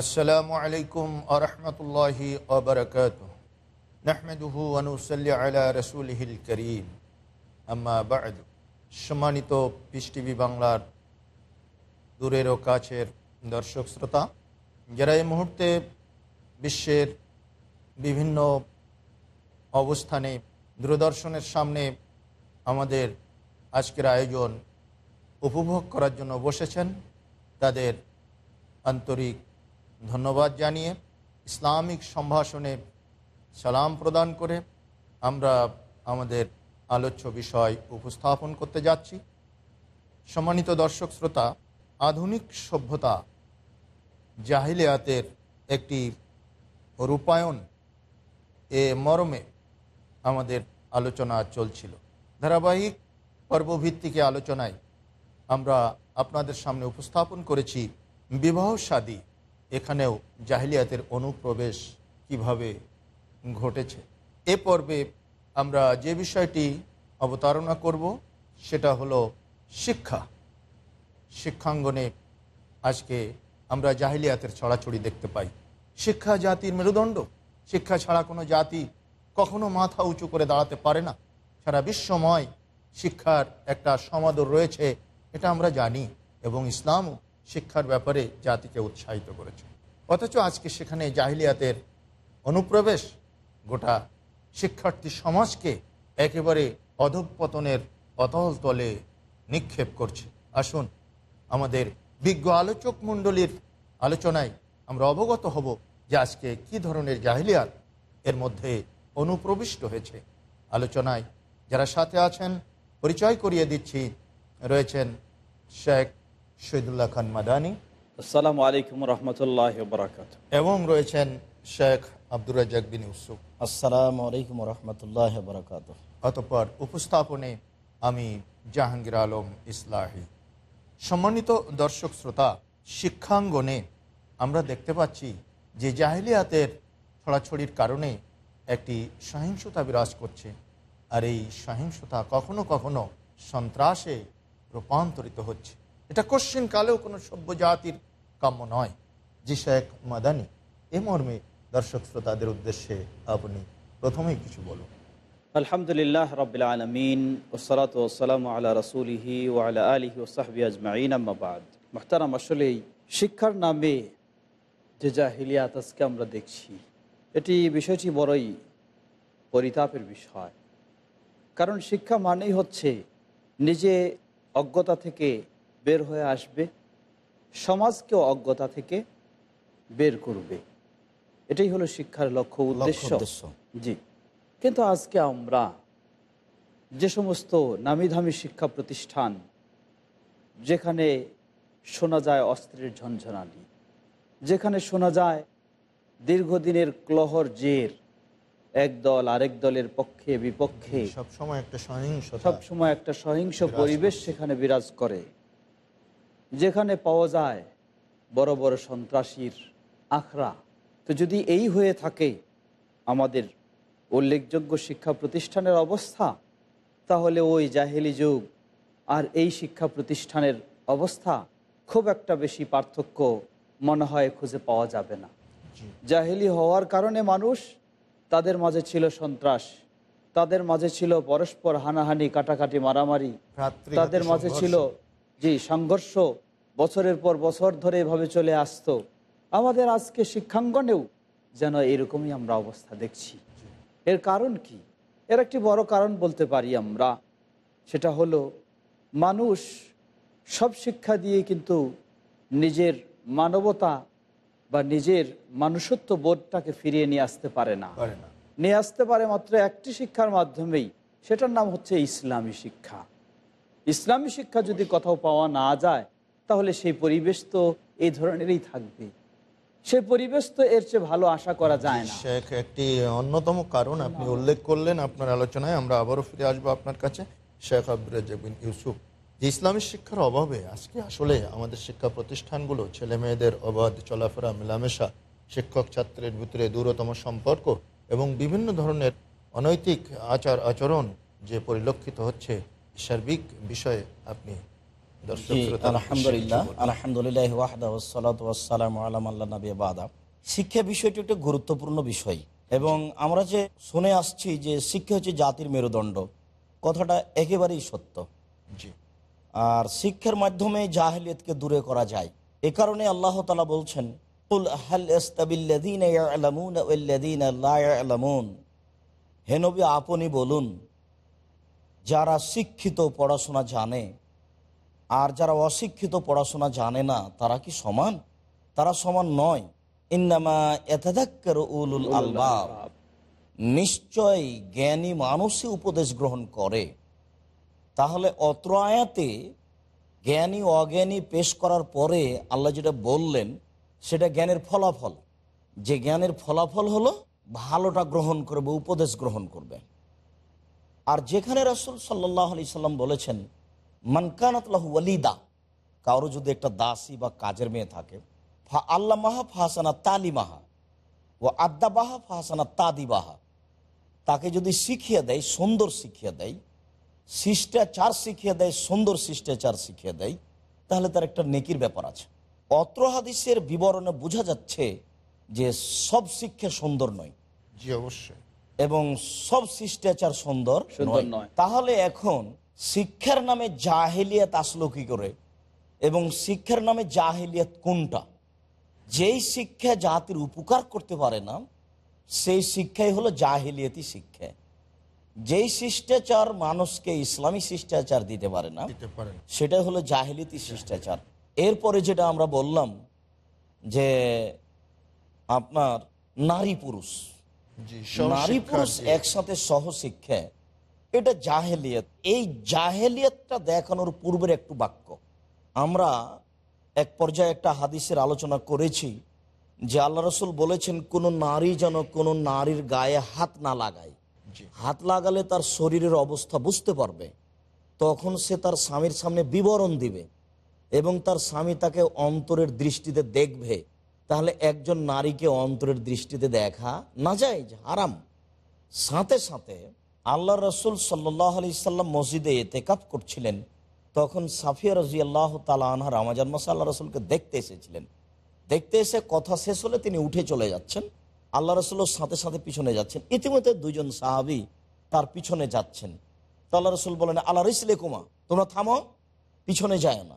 আসসালামু আলাইকুম আরহামতুল্লাহি আবরকাত নাহমেদুহু আনুসল্লি আলা রসুল হিল করিম। আম্মা বাদ। সম্মানিত পিস টিভি বাংলার দূরেরও কাছের দর্শক শ্রোতা, যারা এই মুহূর্তে বিশ্বের বিভিন্ন অবস্থানে দূরদর্শনের সামনে আমাদের আজকের আয়োজন উপভোগ করার জন্য বসেছেন, তাদের আন্তরিক ধন্যবাদ জানিয়ে ইসলামিক সম্ভাষণে সালাম প্রদান করে আমরা আমাদের আলোচ্য বিষয় উপস্থাপন করতে যাচ্ছি। সম্মানিত দর্শক শ্রোতা, আধুনিক সভ্যতা জাহিলিয়াতের একটি রূপায়ণ এ মর্মে আমাদের আলোচনা চলছিল। ধারাবাহিক পর্বভিত্তিকে আলোচনায় আমরা আপনাদের সামনে উপস্থাপন করেছি বিবাহ সাদী। এখানেও জাহিলিয়াতের অনুপ্রবেশ কীভাবে ঘটেছে? এ পর্বে আমরা যে বিষয়টি অবতারণা করব, সেটা হলো শিক্ষা। শিক্ষাঙ্গনে আজকে আমরা জাহিলিয়াতের ছড়াছড়ি দেখতে পাই। শিক্ষা জাতির মেরুদণ্ড। শিক্ষা ছাড়া কোনো জাতি কখনো মাথা উঁচু করে দাঁড়াতে পারে না। সারা বিশ্বময় শিক্ষার একটা সমাদর রয়েছে, এটা আমরা জানি এবং ইসলামও শিক্ষার ব্যাপারে জাতিকে উৎসাহিত করেছে। অথচ আজকে সেখানে জাহিলিয়াতের অনুপ্রবেশ গোটা শিক্ষার্থী সমাজকে একেবারে অধঃপতনের অতল তলে নিক্ষেপ করছে। আসুন, আমাদের বিজ্ঞ আলোচক মণ্ডলীর আলোচনায় আমরা অবগত হব যে আজকে কি ধরনের জাহিলিয়াত এর মধ্যে অনুপ্রবিষ্ট হয়েছে। আলোচনায় যারা সাথে আছেন, পরিচয় করিয়ে দিচ্ছি, রয়েছেন শেখ শহীদুল্লাহ খান মাদানী। আসসালামু আলাইকুম রহমতুল্লাহ বরাকাত এবং রয়েছেন শেখ আব্দুর রাজাক বিন ইউসুফ। আসসালামু আলাইকুম রহমতুল্লাহ বরকাত অতঃপর উপস্থাপনে আমি জাহাঙ্গীর আলম ইসলাহি। সম্মানিত দর্শক শ্রোতা শিক্ষাঙ্গনে আমরা দেখতে পাচ্ছি যে জাহিলিয়াতের ছড়াছড়ির কারণে একটি সহিংসতা বিরাজ করছে। আর এই সহিংসতা কখনো কখনো সন্ত্রাসে রূপান্তরিত হচ্ছে। এটা কোশ্চিন কালেও কোনো সভ্য জাতির কাম্য নয়, জি শেখ মাদানি। এ মর্মে দর্শক শ্রোতাদের উদ্দেশ্যে আপনি প্রথমেই কিছু বলুন। আলহামদুলিল্লাহ রবিল আলমিন ওসলাত ওসালাম আল্লাহ রসুলিহি আল্লাহ আলহি ওসাহবি আজমাইন আম্মাবাদ মোহতারাম আসলেই শিক্ষার নামে যে জাহিলিয়াত আজকে আমরা দেখছি, এটি বিষয়টি বড়ই পরিতাপের বিষয়। কারণ শিক্ষা মানেই হচ্ছে নিজে অজ্ঞতা থেকে বের হয়ে আসবে সমাজকেও অজ্ঞতা থেকে বের করবে। এটাই হলো শিক্ষার লক্ষ্য উদ্দেশ্য। জি। কিন্তু আজকে আমরা যে সমস্ত নামি দামি শিক্ষা প্রতিষ্ঠান যেখানে শোনা যায় অস্ত্রের ঝনঝনানি যেখানে শোনা যায় দীর্ঘদিনের ক্লহর জের এক দল আরেক দলের পক্ষে বিপক্ষে সবসময় একটা সহিংস সবসময় একটা সহিংস পরিবেশ সেখানে বিরাজ করে। যেখানে পাওয়া যায় বড় বড় সন্ত্রাসীর আখড়া। তো যদি এই হয়ে থাকে আমাদের উল্লেখযোগ্য শিক্ষা প্রতিষ্ঠানের অবস্থা তাহলে ওই জাহেলি যুগ আর এই শিক্ষা প্রতিষ্ঠানের অবস্থা খুব একটা বেশি পার্থক্য মনে হয় খুঁজে পাওয়া যাবে না। জাহেলি হওয়ার কারণে মানুষ তাদের মাঝে ছিল সন্ত্রাস তাদের মাঝে ছিল পরস্পর হানাহানি কাটাকাটি মারামারি তাদের মাঝে ছিল জি সংঘর্ষ বছরের পর বছর ধরে এভাবে চলে আসতো আমাদের আজকে শিক্ষাঙ্গনেও যেন এরকমই আমরা অবস্থা দেখছি। এর কারণ কি? এর একটি বড় কারণ বলতে পারি আমরা। সেটা হলো মানুষ সব শিক্ষা দিয়ে কিন্তু নিজের মানবতা বা নিজের মানুষত্ব বোধটাকে ফিরিয়ে নিয়ে আসতে পারে না। নিয়ে আসতে পারে মাত্র একটি শিক্ষার মাধ্যমেই সেটার নাম হচ্ছে ইসলামী শিক্ষা। ইসলামী শিক্ষা যদি কোথাও পাওয়া না যায়, তাহলে সেই পরিবেশ তো এই ধরনেরই থাকবে। সেই পরিবেশ তো এর চেয়ে ভালো আশা করা যায় না। শেখ, একটি অন্যতম কারণ আপনি উল্লেখ করলেন আপনার আলোচনায়, আমরা আবারও ফিরে আসব আপনার কাছে। শেখ আব্দুর রাজ্জাক বিন ইউসুফ, যে ইসলামী শিক্ষার অভাবে আজকে আসলে আমাদের শিক্ষা প্রতিষ্ঠানগুলো, ছেলে মেয়েদের অবাধ চলাফেরা, মেলামেশা, শিক্ষক ছাত্রের ভিতরে দূরতম সম্পর্ক এবং বিভিন্ন ধরনের অনৈতিক আচার আচরণ যে পরিলক্ষিত হচ্ছে সার্বিক বিষয়ে আপনি আলহামদুলিল্লাহ আলহামদুলিল্লাহ ওয়াহদা ওয়াসসালাতু ওয়াসসালামু আলা মান লা নাবিয়্যা বাদা। শিক্ষা বিষয়টি একটা গুরুত্বপূর্ণ বিষয় এবং আমরা যে শুনে আসছি যে শিক্ষা হচ্ছে জাতির মেরুদণ্ড কথাটা একেবারেই সত্য। জি। আর শিক্ষার মাধ্যমে জাহেলিয়তকে দূরে করা যায়। এ কারণে আল্লাহ তালা বলছেন "কুল হাল হে নবী আপনি বলুন যারা শিক্ষিত পড়াশোনা জানে আর যারা অশিক্ষিত পড়াশোনা জানে না, তারা কি সমান? তারা সমান নয়। ইন্নামা এতাদাক্কার উলুল আলবাব। নিশ্চয় জ্ঞানী মানুষই উপদেশ গ্রহণ করে। তাহলে অত্র আয়াতে জ্ঞানী অজ্ঞানী পেশ করার পরে আল্লাহ যেটা বললেন, সেটা জ্ঞানের ফলাফল। যে জ্ঞানের ফলাফল হলো ভালোটা গ্রহণ করবে, উপদেশ গ্রহণ করবে। আর যেখানে রাসুল সাল্লাহ আলি সাল্লাম বলেছেন মানকানাতলাহ ওয়ালিদা কারও যদি একটা দাসী বা কাজের মেয়ে থাকে, ফা আল্লাহ মাহা ফাহাসানা তালিমাহা ও আদ্দা বাহা ফাহাসানা তাদি বাহা তাকে যদি শিখিয়ে দেয়, সুন্দর শিখিয়ে দেয়, শিষ্টাচার শিখিয়ে দেয়, সুন্দর শিষ্টাচার শিখিয়ে দেয়, তাহলে তার একটা নেকির ব্যাপার আছে। অত্র হাদিসের বিবরণে বোঝা যাচ্ছে যে সব শিক্ষা সুন্দর নয়। জি, অবশ্যই। এবং সব শিষ্টাচার সুন্দর। তাহলে এখন শিক্ষার নামে জাহেলিয়াত আসলো কি করে এবং শিক্ষার নামে জাহেলিয়াত কোনটা? যেই শিক্ষা জাতির উপকার করতে পারে না সেই শিক্ষাই হলো জাহেলিয়াতি শিক্ষা। যেই শিষ্টাচার মানুষকে ইসলামী শিষ্টাচার দিতে পারে না সেটাই হলো জাহিলিতি শিষ্টাচার। এরপরে যেটা আমরা বললাম যে আপনার নারী পুরুষ নারী পুরুষ একসাথে সহশিক্ষা এটা জাহেলিয়ত। এই জাহেলিয়তটা দেখানোর পূর্বের একটু বাক্য। আমরা এক পর্যায়ে একটা হাদিসের আলোচনা করেছি যে আল্লাহ রসুল বলেছেন কোনো নারী যেন কোনো নারীর গায়ে হাত না লাগায়। হাত লাগালে তার শরীরের অবস্থা বুঝতে পারবে। তখন সে তার স্বামীর সামনে বিবরণ দিবে এবং তার স্বামী তাকে অন্তরের দৃষ্টিতে দেখবে। তাহলে একজন নারীকে অন্তরের দৃষ্টিতে দেখা না যায় হারাম। সাথে সাথে আল্লাহ রসুল সাল্লাহ আলি সাল্লাম মসজিদে এতেকাপ করছিলেন। তখন সাফিয়া রাজি আল্লাহ তালা রামাজান মাসা আল্লাহ রসুলকে দেখতে এসেছিলেন। দেখতে এসে কথা শেষ হলে তিনি উঠে চলে যাচ্ছেন। আল্লাহ রসুলের সাথে সাথে পিছনে যাচ্ছেন। ইতিমধ্যে দুজন সাহাবি তার পিছনে যাচ্ছেন। তো আল্লাহ রসুল বলেন আল্লাহ রিসলে কুমা তোমরা থামো, পিছনে যায় না।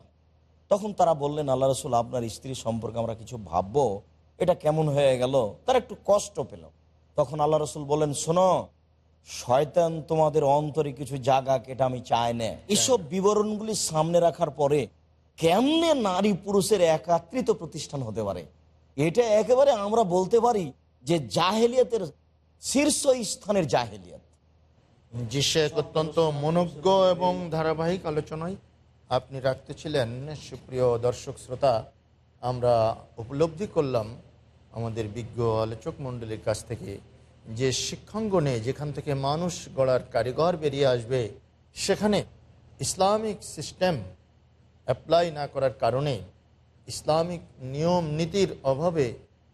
তখন তারা বললেন, আল্লাহ রসুল, আপনার স্ত্রী সম্পর্কে আমরা কিছু ভাববো। এটা কেমন হয়ে গেল? তারা একটু কষ্ট পেল। তখন আল্লাহ রসুল বলেন শোনো, শয়তান তোমাদের অন্তরে কিছু জায়গা এটা আমি চাই না। এসব বিবরণগুলি সামনে রাখার পরে কেমনে নারী পুরুষের একাত্রিত প্রতিষ্ঠান হতে পারে? এটা একেবারে আমরা বলতে পারি যে জাহেলিয়াতের শীর্ষ স্থানের জাহেলিয়াত। শেখ, অত্যন্ত মনজ্ঞ এবং ধারাবাহিক আলোচনায় আপনি রাখতেছিলেন, সুপ্রিয় দর্শক শ্রোতা, আমরা উপলব্ধি করলাম আমাদের বিজ্ঞ আলোচক মণ্ডলীর কাছ থেকে যে শিক্ষাঙ্গনে যেখান থেকে মানুষ গড়ার কারিগর বেরিয়ে আসবে, সেখানে ইসলামিক সিস্টেম অ্যাপ্লাই না করার কারণে ইসলামিক নিয়ম নীতির অভাবে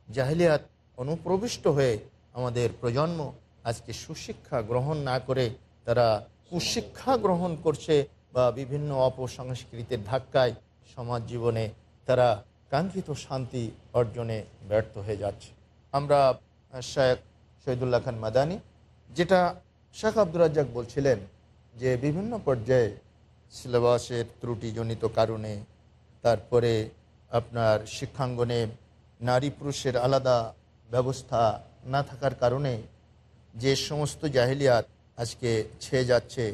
জাহিলিয়াত অনুপ্রবিষ্ট হয়ে আমাদের প্রজন্ম আজকে সুশিক্ষা গ্রহণ না করে তারা কুশিক্ষা গ্রহণ করছে বা বিভিন্ন অপসংস্কৃতির ধাক্কায় সমাজ জীবনে তারা কাঙ্ক্ষিত শান্তি অর্জনে ব্যর্থ হয়ে যাচ্ছে। আমরা শেখ শহীদুল্লাহ খান মাদানি, যেটা শেখ আব্দুর রাজ্জাক বলছিলেন যে বিভিন্ন পর্যায়ে সিলেবাসের ত্রুটিজনিত কারণে তারপরে আপনার শিক্ষাঙ্গনে নারী পুরুষের আলাদা ব্যবস্থা না থাকার কারণে যে সমস্ত জাহিলিয়াত আজকে ছেয়ে যাচ্ছে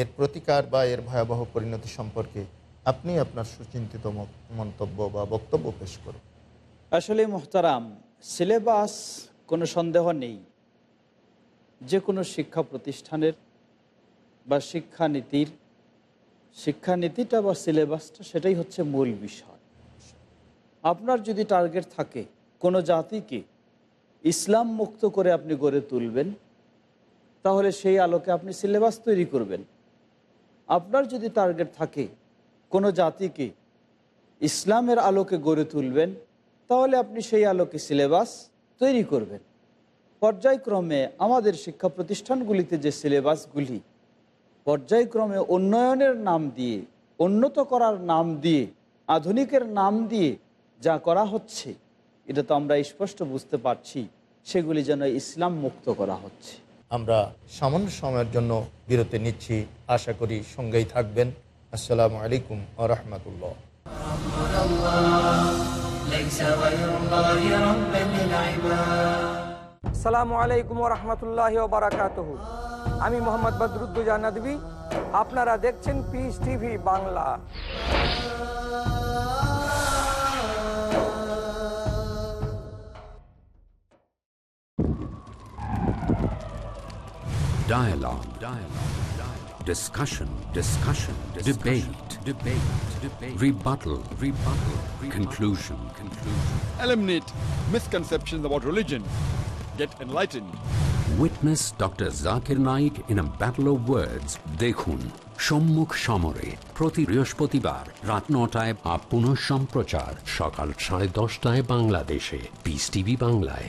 এর প্রতিকার বা এর ভয়াবহ পরিণতি সম্পর্কে আপনি আপনার সুচিন্তিত মন্তব্য বা বক্তব্য পেশ করুন। আসলে মোহতারাম, সিলেবাস কোনো সন্দেহ নেই। যে কোনো শিক্ষা প্রতিষ্ঠানের বা শিক্ষানীতির, শিক্ষানীতিটা বা সিলেবাসটা সেটাই হচ্ছে মূল বিষয়। আপনার যদি টার্গেট থাকে কোনো জাতিকে ইসলাম মুক্ত করে আপনি গড়ে তুলবেন, তাহলে সেই আলোকে আপনি সিলেবাস তৈরি করবেন। আপনার যদি টার্গেট থাকে কোনো জাতিকে ইসলামের আলোকে গড়ে তুলবেন, তাহলে আপনি সেই আলোকে সিলেবাস তৈরি করবেন। পর্যায়ক্রমে আমাদের শিক্ষা প্রতিষ্ঠানগুলিতে যে সিলেবাসগুলি পর্যায়ক্রমে উন্নয়নের নাম দিয়ে, উন্নত করার নাম দিয়ে, আধুনিকের নাম দিয়ে যা করা হচ্ছে, এটা তো আমরা স্পষ্ট বুঝতে পারছি, সেগুলি যেন ইসলাম মুক্ত করা হচ্ছে। আমরা সামান্য সময়ের জন্য বিরতি নিচ্ছি। আশা করি সঙ্গেই থাকবেন। আসসালামু আলাইকুম আ রহমতুল্লাহ। সালামু আলাইকুম রহমতুল্লাহ বারাকাত আমি মোহাম্মদ বদরুদ্দুজা নদী আপনারা দেখছেন peace TV Bangla. Dialogue. Dialogue. Dialogue. Discussion. Discussion. Discussion. Debate. Debate. Debate. Rebuttal. Rebuttal. Rebuttal. Conclusion. Conclusion. eliminate misconceptions about religion, get enlightened. Witness Dr. Zakir Naik in a battle of words. দেখুন সম্মুখ সমরে প্রতি বৃহস্পতিবার রাত নটায় বা পুনঃ সম্প্রচার সকাল সাড়ে দশটায় বাংলাদেশে পিস টিভি বাংলায়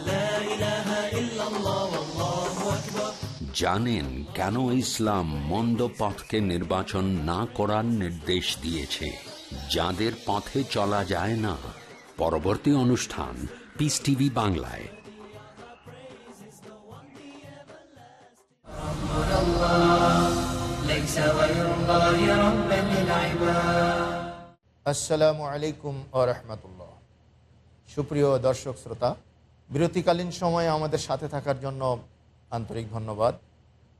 জানেন কেন ইসলাম মন্দ পথকে নির্বাচন না করার নির্দেশ দিয়েছে। যাদের পথে চলা যায় না। পরবর্তী অনুষ্ঠান পিস টিভি বাংলায়। আসসালামু আলাইকুম আহমতুল্লাহ সুপ্রিয় দর্শক, শ্রোতা, বিরতিকালীন সময়ে আমাদের সাথে থাকার জন্য আন্তরিক ধন্যবাদ।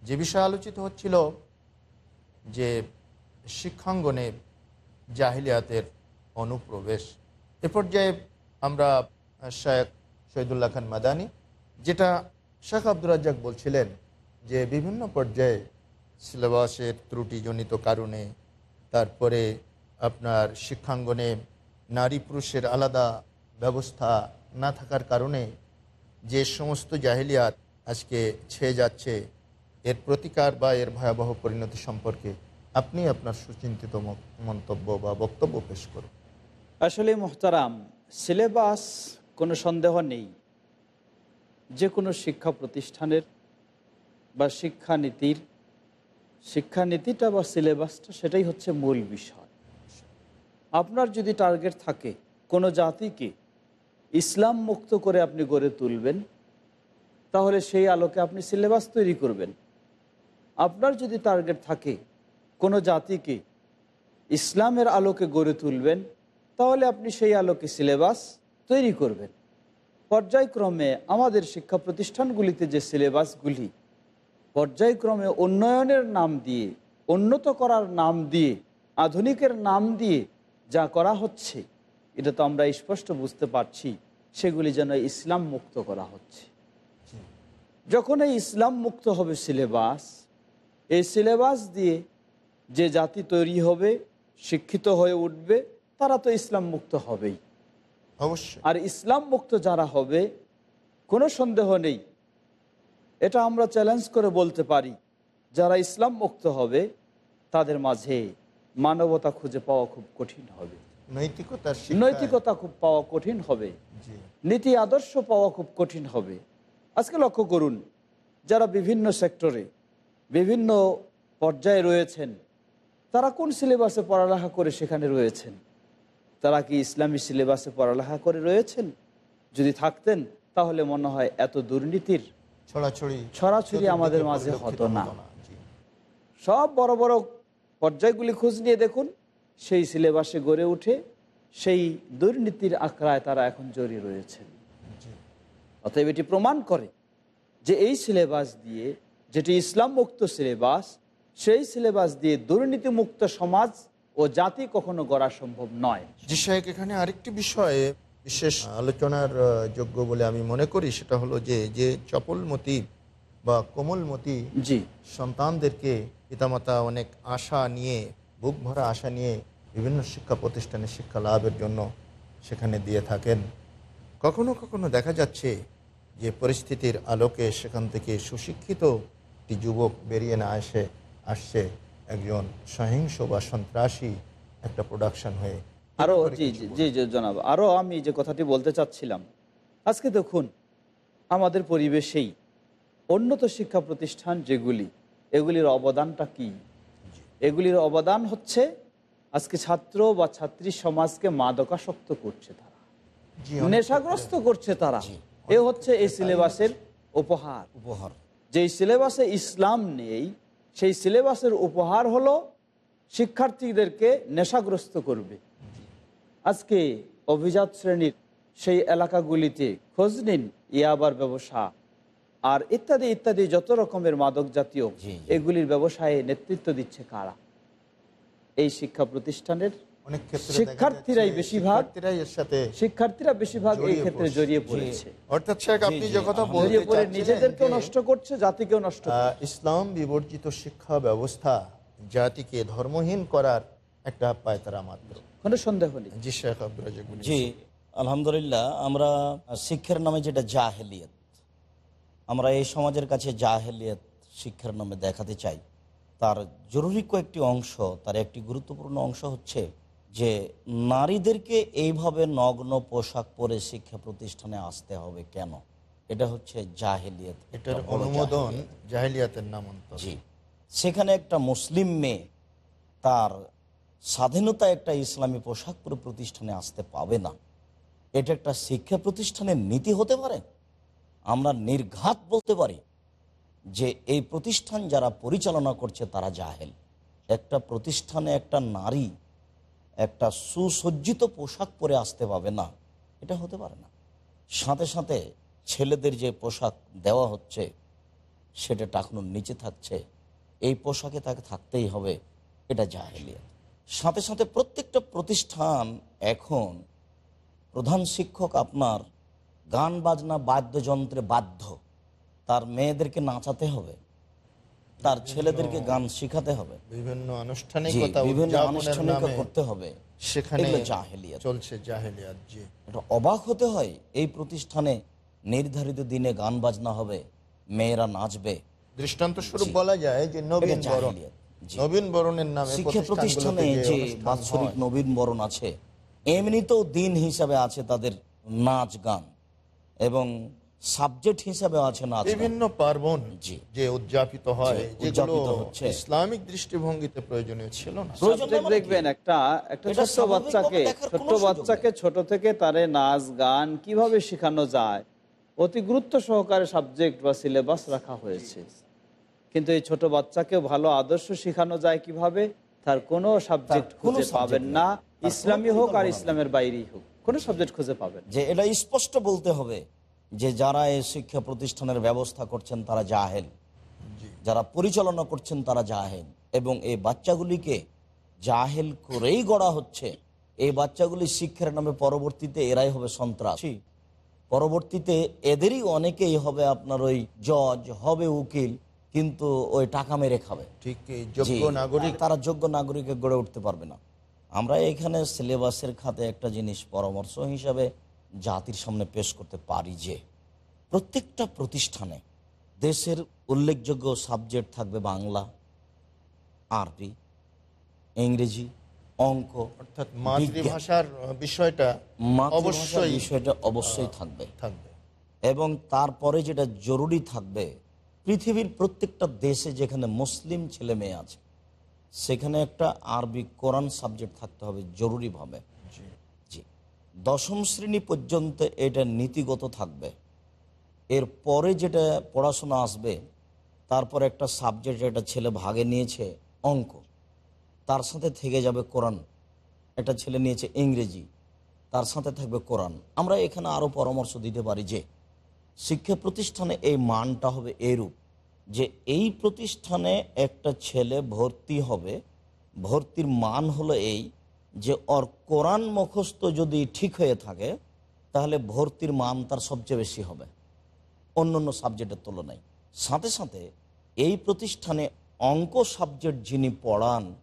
যে বিষয় আলোচিত হচ্ছিল যে শিক্ষাঙ্গনে জাহিলিয়াতের অনুপ্রবেশ। এ পর্যায়ে আমরা শেখ শহীদুল্লাহ খান মাদানি, যেটা শেখ আব্দুর রাজ্জাক বলছিলেন যে বিভিন্ন পর্যায়ে সিলেবাসের ত্রুটিজনিত কারণে তারপরে আপনার শিক্ষাঙ্গনে নারী পুরুষের আলাদা ব্যবস্থা না থাকার কারণে যে সমস্ত জাহিলিয়াত আজকে ছেয়ে যাচ্ছে এর প্রতিকার বা এর ভয়াবহ পরিণতি সম্পর্কে আপনি আপনার সুচিন্তিত মন্তব্য বা বক্তব্য পেশ করুন। আসলে মোহতারাম, সিলেবাস কোনো সন্দেহ নেই। যে কোনো শিক্ষা প্রতিষ্ঠানের বা শিক্ষানীতির, শিক্ষানীতিটা বা সিলেবাসটা সেটাই হচ্ছে মূল বিষয়। আপনার যদি টার্গেট থাকে কোনো জাতিকে ইসলাম মুক্ত করে আপনি গড়ে তুলবেন, তাহলে সেই আলোকে আপনি সিলেবাস তৈরি করবেন। আপনার যদি টার্গেট থাকে কোনো জাতিকে ইসলামের আলোকে গড়ে তুলবেন, তাহলে আপনি সেই আলোকে সিলেবাস তৈরি করবেন। পর্যায়ক্রমে আমাদের শিক্ষা প্রতিষ্ঠানগুলিতে যে সিলেবাসগুলি পর্যায়ক্রমে উন্নয়নের নাম দিয়ে, উন্নত করার নাম দিয়ে, আধুনিকের নাম দিয়ে যা করা হচ্ছে, এটা তো আমরা স্পষ্ট বুঝতে পারছি, সেগুলি যেন ইসলাম মুক্ত করা হচ্ছে। যখন এই ইসলাম মুক্ত হবে সিলেবাস এই সিলেবাস দিয়ে যে জাতি তৈরি হবে শিক্ষিত হয়ে উঠবে তারা তো ইসলাম মুক্ত হবেই। অবশ্যই। আর ইসলাম মুক্ত যারা হবে কোনো সন্দেহ নেই। এটা আমরা চ্যালেঞ্জ করে বলতে পারি যারা ইসলাম মুক্ত হবে তাদের মাঝে মানবতা খুঁজে পাওয়া খুব কঠিন হবে। শিক্ষায়- নৈতিকতা খুব পাওয়া কঠিন হবে। নীতি আদর্শ পাওয়া খুব কঠিন হবে। আজকে লক্ষ্য করুন যারা বিভিন্ন সেক্টরে বিভিন্ন পর্যায়ে রয়েছেন। তারা কোন সিলেবাসে পড়ালেখা করে সেখানে রয়েছেন? তারা কি ইসলামী সিলেবাসে পড়ালেখা করে রয়েছেন? যদি থাকতেন তাহলে মনে হয় এত দুর্নীতির ছড়াছড়ি ছড়াছড়ি আমাদের মাঝে হতো না। সব বড় বড় পর্যায়গুলি খোঁজ নিয়ে দেখুন সেই সিলেবাসে গড়ে উঠে সেই দুর্নীতির আখড়ায় তারা এখন জড়িয়ে রয়েছেন। অতএব এটি প্রমাণ করে যে এই সিলেবাস দিয়ে যেটি ইসলাম মুক্ত সিলেবাস সেই সিলেবাস দিয়ে দুর্নীতিমুক্ত সমাজ ও জাতি কখনো গড়া সম্ভব নয়। জি সাহেব এখানে আরেকটি বিষয়ে বিশেষ আলোচনার যোগ্য বলে আমি মনে করি সেটা হলো যে যে চপলমতি বা কোমলমতি জি। সন্তানদেরকে পিতামাতা অনেক আশা নিয়ে বুক ভরা আশা নিয়ে বিভিন্ন শিক্ষা প্রতিষ্ঠানে শিক্ষা লাভের জন্য সেখানে দিয়ে থাকেন। কখনো কখনো দেখা যাচ্ছে যে পরিস্থিতির আলোকে সেখান থেকে সুশিক্ষিত একটি যুবক বেরিয়ে না আসে আসছে একজন সহিংস বা সন্ত্রাসী একটা প্রোডাকশন হয়ে। আরও জি জি জি জনাব আরও আমি যে কথাটি বলতে চাচ্ছিলাম আজকে দেখুন আমাদের পরিবেশেই উন্নত শিক্ষা প্রতিষ্ঠান যেগুলি এগুলির অবদানটা কি? এগুলির অবদান হচ্ছে আজকে ছাত্র বা ছাত্রী সমাজকে মাদকাসক্ত করছে তারা। নেশাগ্রস্ত করছে তারা। এ হচ্ছে এই সিলেবাসের উপহার। উপহার। যেই সিলেবাসে ইসলাম নেই সেই সিলেবাসের উপহার হলো শিক্ষার্থীদেরকে নেশাগ্রস্ত করবে আজকে অভিজাত শ্রেণির সেই এলাকাগুলিতে খোঁজ নিন ইয়াবার ব্যবসা আর ইত্যাদি ইত্যাদি যত রকমের মাদক জাতীয়। এগুলির ব্যবসায় নেতৃত্ব দিচ্ছে কারা এই শিক্ষা প্রতিষ্ঠানের অনেক ক্ষেত্রে শিক্ষার্থীরাই বেশিরভাগ এর সাথে শিক্ষার্থীরা বেশিরভাগ এই ক্ষেত্রে জড়িয়ে পড়েছে। অর্থাৎ শেখ আপনি যে কথা বলতে জড়িয়ে পড়ে চাচ্ছিলেন নিজেদেরকেও নষ্ট করছে জাতিকেও নষ্ট ইসলাম বিবর্জিত শিক্ষা ব্যবস্থা জাতিকে ধর্মহীন করার একটা পায়তারা মাত্র। কোনো সন্দেহ নেই। জি শেখ আব্দুল জি আলহামদুলিল্লাহ আমরা শিক্ষার নামে যেটা জাহেলিয়ত আমরা এই সমাজের কাছে জাহেলিয়ত শিক্ষার নামে দেখাতে চাই। তার জরুরি কয়েকটি অংশ তার একটি গুরুত্বপূর্ণ অংশ হচ্ছে যে নারীদেরকে এইভাবে নগ্ন পোশাক পরে শিক্ষা প্রতিষ্ঠানে আসতে হবে কেন? এটা হচ্ছে জাহেলিয়াত এটার অনুমোদন জাহেলিয়াতের নাম জি। সেখানে একটা মুসলিম মেয়ে তার স্বাধীনতা একটা ইসলামী পোশাক পরে প্রতিষ্ঠানে আসতে পাবে না। এটা একটা শিক্ষা প্রতিষ্ঠানের নীতি হতে পারে? আমরা নির্ঘাত বলতে পারি যে এই প্রতিষ্ঠান যারা পরিচালনা করছে তারা জাহেল। একটা প্রতিষ্ঠানে একটা নারী একটা সুসজ্জিত পোশাক পরে আসতে পাবে না। এটা হতে পারে না। সাথে সাথে ছেলেদের যে পোশাক দেওয়া হচ্ছে, সেটা টাকনুর নিচে থাকছে। এই পোশাকে তাকে থাকতেই হবে, এটা জাহেলিয়া সাথে সাথে প্রত্যেকটা প্রতিষ্ঠান এখন প্রধান শিক্ষক আপনার গান বাজনা বাদ্যযন্ত্রে বাধ্য। তার মেয়েদেরকে নাচাতে হবে। তার ছেলেদেরকে গান শিখাতে হবে। বিভিন্ন আনুষ্ঠানিকতা বিভিন্ন আনুষ্ঠানিকতা করতে হবে। সেখানে এগুলো জাহেলিয়াত। চলছে জাহেলিয়াত জি। এটা অবাক হতে হয় এই প্রতিষ্ঠানে নির্ধারিত দিনে গান বাজনা হবে মেয়েরা নাচবে। দৃষ্টান্ত স্বরূপ বলা যায় যে নবীন বরণ নবীন বরণের নামে শিক্ষা প্রতিষ্ঠানে যে বাৎসরিক নবীন বরণ আছে এমনিতেও দিন হিসাবে আছে তাদের নাচ গান। এবং সাবজেক্ট হিসাবে আছে গান। বিভিন্ন পার্বণ জি। যে উদযাপিত হয় যেগুলো হচ্ছে। ইসলামিক দৃষ্টিভঙ্গিতে প্রয়োজনীয় ছিল না মানে? দেখবেন একটা একটা ছোট্ট বাচ্চাকে ছোট্ট বাচ্চাকে ছোট থেকে তারে নাচ গান কীভাবে শেখানো যায় অতি গুরুত্ব সহকারে সাবজেক্ট বা সিলেবাস রাখা হয়েছে কিন্তু এই ছোট বাচ্চাকে ভালো আদর্শ শেখানো যায় কীভাবে তার কোনো সাবজেক্ট খুঁজে পাবেন না ইসলামী হোক আর ইসলামের বাইরেই হোক কোনো সাবজেক্ট খুঁজে পাবেন যে এটা স্পষ্ট বলতে হবে যে যারা এই শিক্ষা প্রতিষ্ঠানের ব্যবস্থা করছেন তারা জাহেল। যারা পরিচালনা করছেন তারা জাহেল। এবং এই বাচ্চাগুলিকে জাহেল করেই গড়া হচ্ছে। এই বাচ্চাগুলি শিক্ষার নামে পরবর্তীতে এরাই হবে সন্ত্রাসী। পরবর্তীতে এদেরই অনেকেই হবে আপনার ওই জজ হবে উকিল কিন্তু ওই টাকা মেরে খাবে। ঠিক যোগ্য নাগরিক তারা যোগ্য নাগরিকে গড়ে উঠতে পারবে না। আমরা এখানে সিলেবাসের খাতে একটা জিনিস পরামর্শ হিসাবে জাতির সামনে পেশ করতে পারি যে প্রত্যেকটা প্রতিষ্ঠানে দেশের উল্লেখযোগ্য সাবজেক্ট থাকবে বাংলা আরবি ইংরেজি অঙ্ক অর্থাৎ মাতৃভাষার বিষয়টা অবশ্যই বিষয়টা অবশ্যই থাকবে। থাকবে। এবং তারপরে যেটা জরুরি থাকবে পৃথিবীর প্রত্যেকটা দেশে যেখানে মুসলিম ছেলে মেয়ে আছে সেখানে একটা আরবি কোরআন সাবজেক্ট থাকতে হবে জরুরিভাবে। দশম শ্রেণি পর্যন্ত এটা নীতিগত থাকবে। এর পরে যেটা পড়াশোনা আসবে, তারপর একটা সাবজেক্ট একটা ছেলে ভাগে নিয়েছে অঙ্ক, তার সাথে থেকে যাবে কোরআন, একটা ছেলে নিয়েছে ইংরেজি, তার সাথে থাকবে কোরআন। আমরা এখানে আরও পরামর্শ দিতে পারি যে, শিক্ষা প্রতিষ্ঠানে এই মানটা হবে এরূপ যে, এই প্রতিষ্ঠানে একটা ছেলে ভর্তি হবে, ভর্তির মান হলো এই যে ওর কোরআন মুখস্থ যদি ঠিক হয়ে থাকে, তাহলে ভর্তির মান তার সবচেয়ে বেশি হবে। অন্য অন্য সাবজেক্টের তুলনায়। সাথে সাথে এই প্রতিষ্ঠানে অঙ্ক সাবজেক্ট যিনি পড়ান,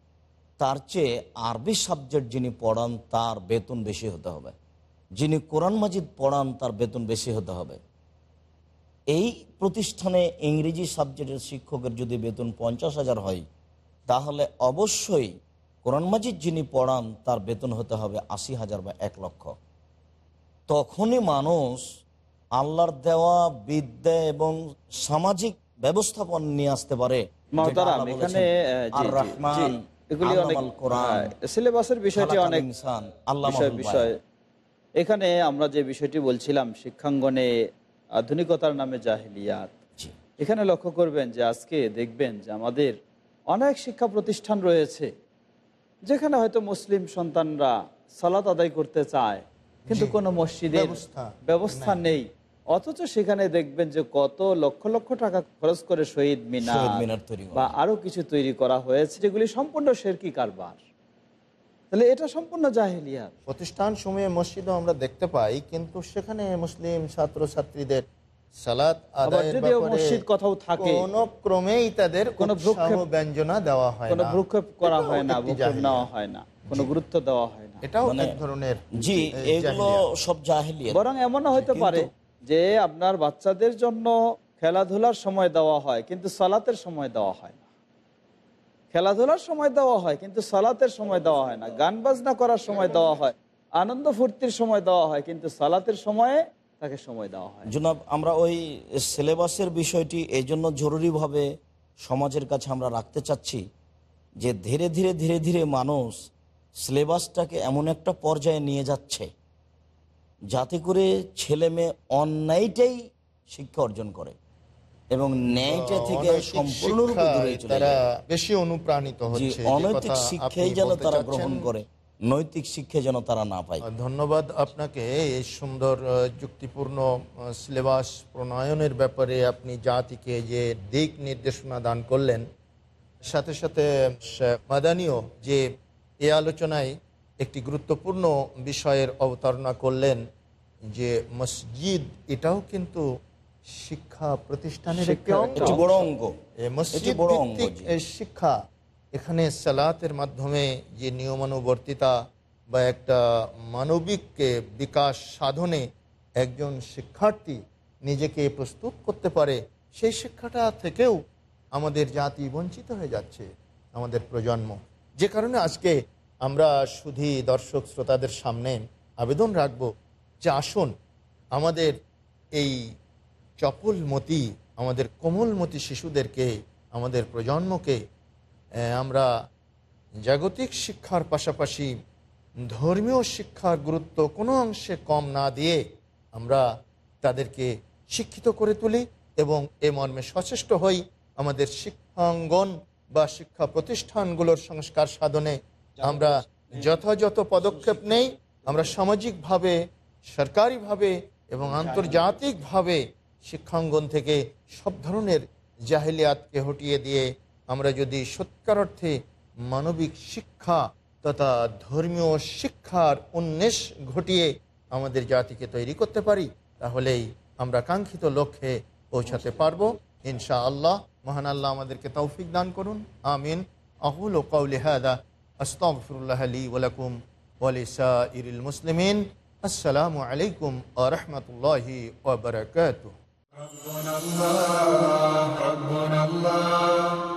তার চেয়ে আরবি সাবজেক্ট যিনি পড়ান, তার বেতন বেশি হতে হবে। যিনি কোরআন মাজিদ পড়ান, তার বেতন বেশি হতে হবে। এই প্রতিষ্ঠানে ইংরেজি সাবজেক্টের শিক্ষকের যদি বেতন পঞ্চাশ হাজার হয়, তাহলে অবশ্যই কোরআন মাজিদ যিনি পড়ান তার বেতন হতে হবে আশি হাজার বা এক লক্ষ। তখনই মানুষ আল্লাহর দেওয়া বিদ্যা এবং সামাজিক ব্যবস্থাপন নিয়ে আসতে পারে। এখানে আমরা যে বিষয়টি বলছিলাম শিক্ষাঙ্গনে আধুনিকতার নামে জাহিলিয়াত। এখানে লক্ষ্য করবেন যে আজকে দেখবেন যে আমাদের অনেক শিক্ষা প্রতিষ্ঠান রয়েছে যেখানে হয়তো মুসলিম সন্তানরা সালাত আদায় করতে চায় কিন্তু কোনো মসজিদের ব্যবস্থা নেই। অথচ সেখানে দেখবেন যে কত লক্ষ লক্ষ টাকা খরচ করে শহীদ মিনার মিনার তৈরি বা আরও কিছু তৈরি করা হয়েছে যেগুলি সম্পূর্ণ শেরকি কারবার। তাহলে এটা সম্পূর্ণ জাহেলিয়াত। প্রতিষ্ঠান সময়ে মসজিদও আমরা দেখতে পাই কিন্তু সেখানে মুসলিম ছাত্র ছাত্রীদের সালাত আদায়ের ব্যাপারে মসজিদ কোথাও থাকে কোনো ক্রমেই তাদের কোনো কোনো ভ্রুক্ষেপ- ব্যঞ্জনা দেওয়া হয় কোনো ভ্রুক্ষেপ করা হয় না একটি ভ্রুক্ষেপ জাহিলিয়াত। নেওয়া হয় না কোনো গুরুত্ব দেওয়া হয় না। এটাও মানে- এক ধরনের জি এগুলো সব জাহেলিয়া। বরং এমনও হতে পারে যে আপনার বাচ্চাদের জন্য খেলাধুলার সময় দেওয়া হয় কিন্তু সালাতের সময় দেওয়া হয় না। খেলাধুলার সময় দেওয়া হয় কিন্তু সালাতের সময় দেওয়া হয় না। গান বাজনা করার সময় দেওয়া হয় আনন্দ ফুর্তির সময় দেওয়া হয় কিন্তু সালাতের সময়ে তাকে সময় দেওয়া হয়। জনাব আমরা ওই সিলেবাসের বিষয়টি এই জন্য জরুরিভাবে সমাজের কাছে আমরা রাখতে চাচ্ছি যে ধীরে ধীরে ধীরে ধীরে মানুষ সিলেবাসটাকে এমন একটা পর্যায়ে নিয়ে যাচ্ছে যাতে করে ছেলে মেয়ে অন্যায়টাই শিক্ষা অর্জন করে এবং ন্যায়টা থেকে সম্পূর্ণরূপে দূরে চলে বেশি অনুপ্রাণিত হচ্ছে অনৈতিক শিক্ষাই যেন তারা গ্রহণ করে। নৈতিক শিক্ষা যেন তারা না পায়। ধন্যবাদ আপনাকে এই সুন্দর যুক্তিপূর্ণ সিলেবাস প্রণয়নের ব্যাপারে আপনি জাতিকে যে দিক নির্দেশনা দান করলেন। সাথে সাথে শেখ মাদানিও যে এ আলোচনায় একটি গুরুত্বপূর্ণ বিষয়ের অবতারণা করলেন যে মসজিদ এটাও কিন্তু শিক্ষা প্রতিষ্ঠানের একটি বড় অঙ্গ। শিক্ষা এখানে সালাতের মাধ্যমে যে নিয়মানুবর্তিতা বা একটা মানবিক এ, বিকাশ সাধনে একজন শিক্ষার্থী নিজেকে প্রস্তুত করতে পারে সেই শিক্ষাটা থেকেও আমাদের জাতি বঞ্চিত হয়ে যাচ্ছে আমাদের প্রজন্ম। যে কারণে আজকে আমরা শুধু দর্শক শ্রোতাদের সামনে আবেদন রাখব যে আসুন আমাদের এই চপলমতি আমাদের কোমলমতি শিশুদেরকে আমাদের প্রজন্মকে আমরা জাগতিক শিক্ষার পাশাপাশি ধর্মীয় শিক্ষার গুরুত্ব কোনো অংশে কম না দিয়ে আমরা তাদেরকে শিক্ষিত করে তুলি এবং এ মর্মে সচেষ্ট হই আমাদের শিক্ষাঙ্গন বা শিক্ষা প্রতিষ্ঠানগুলোর সংস্কার সাধনে আমরা যথাযথ পদক্ষেপ নেই। আমরা সামাজিকভাবে, সরকারিভাবে এবং আন্তর্জাতিকভাবে শিক্ষাঙ্গন থেকে সব ধরনের জাহিলিয়াতকে হটিয়ে দিয়ে আমরা যদি সত্যিকার অর্থে মানবিক শিক্ষা তথা ধর্মীয় শিক্ষার উন্মেষ ঘটিয়ে আমাদের জাতিকে তৈরি করতে পারি তাহলেই আমরা কাঙ্ক্ষিত লক্ষ্যে পৌঁছাতে পারবো ইনশা আল্লাহ মহান আল্লাহ আমাদেরকে তৌফিক দান করুন আমিন আহুল ও কৌলি হাদা আস্তফরুল্লাহ আলী ওলাকুম ওয়ালিসাইরিল মুসলিমিন আসসালামু আলাইকুম আ রহমতুল্লাহি ওবরাকাত ربنا الله ربنا الله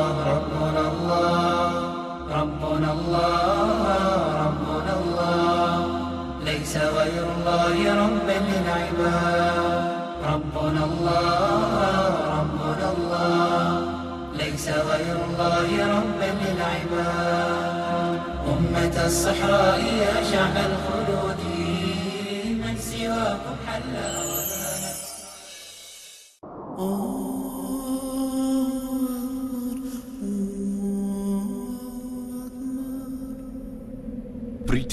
ليس غير الله ربا للعباد أمة الصحراء يا شعب الخلود.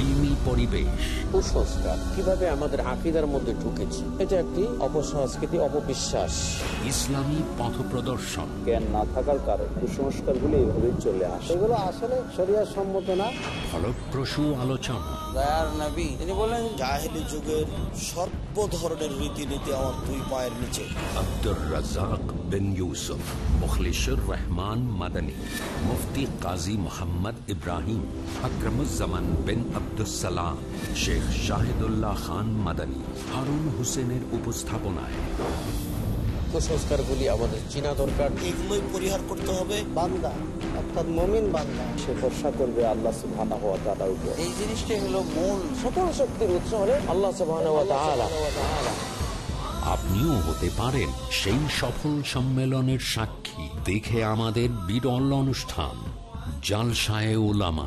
ইলমি পরিবেশ। কুসংস্কার কীভাবে আমাদের আকিদার মধ্যে ঢুকেছে এটা একটি অপসংস্কৃতি অপবিশ্বাস। ইসলামী পথ প্রদর্শন। জ্ঞান না থাকার কারণে কুসংস্কারগুলো এইভাবে চলে আসে। এগুলো আসলে সম্মত না। ফলপ্রসূ আলোচনা। দয়ার নবী তিনি বলেন জাহেলি যুগের সর্ব ধরনের রীতিনীতি আমার দুই পায়ের নিচে। আব্দুর রাজাক বিন ইউসুফ মুখলিসুর রহমান মাদানী মুফতি কাজী মোহাম্মদ ইব্রাহিম আকরমুজ্জামান বিন আব্দুসালাম শেখ শাহিদুল্লাহ খান মাদানী হারুন হোসেনের উপস্থাপনায়। কুসংস্কার গুলি আমাদের চিনা দরকার। এগুলোই পরিহার করতে হবে। বান্দা অর্থাৎ মমিন বান্দা সে ভরসা করবে আল্লাহ সুবহানাহু ওয়া তাআলার উপর। এই জিনিসটাই হলো মূল। সকল শক্তির উৎস হলে আল্লাহ সুবহানাহু ওয়া তাআলা। আপনিও হতে পারেন সেই সফল সম্মেলনের সাক্ষী। দেখে আমাদের বিরল অনুষ্ঠান জালসায় ওলামা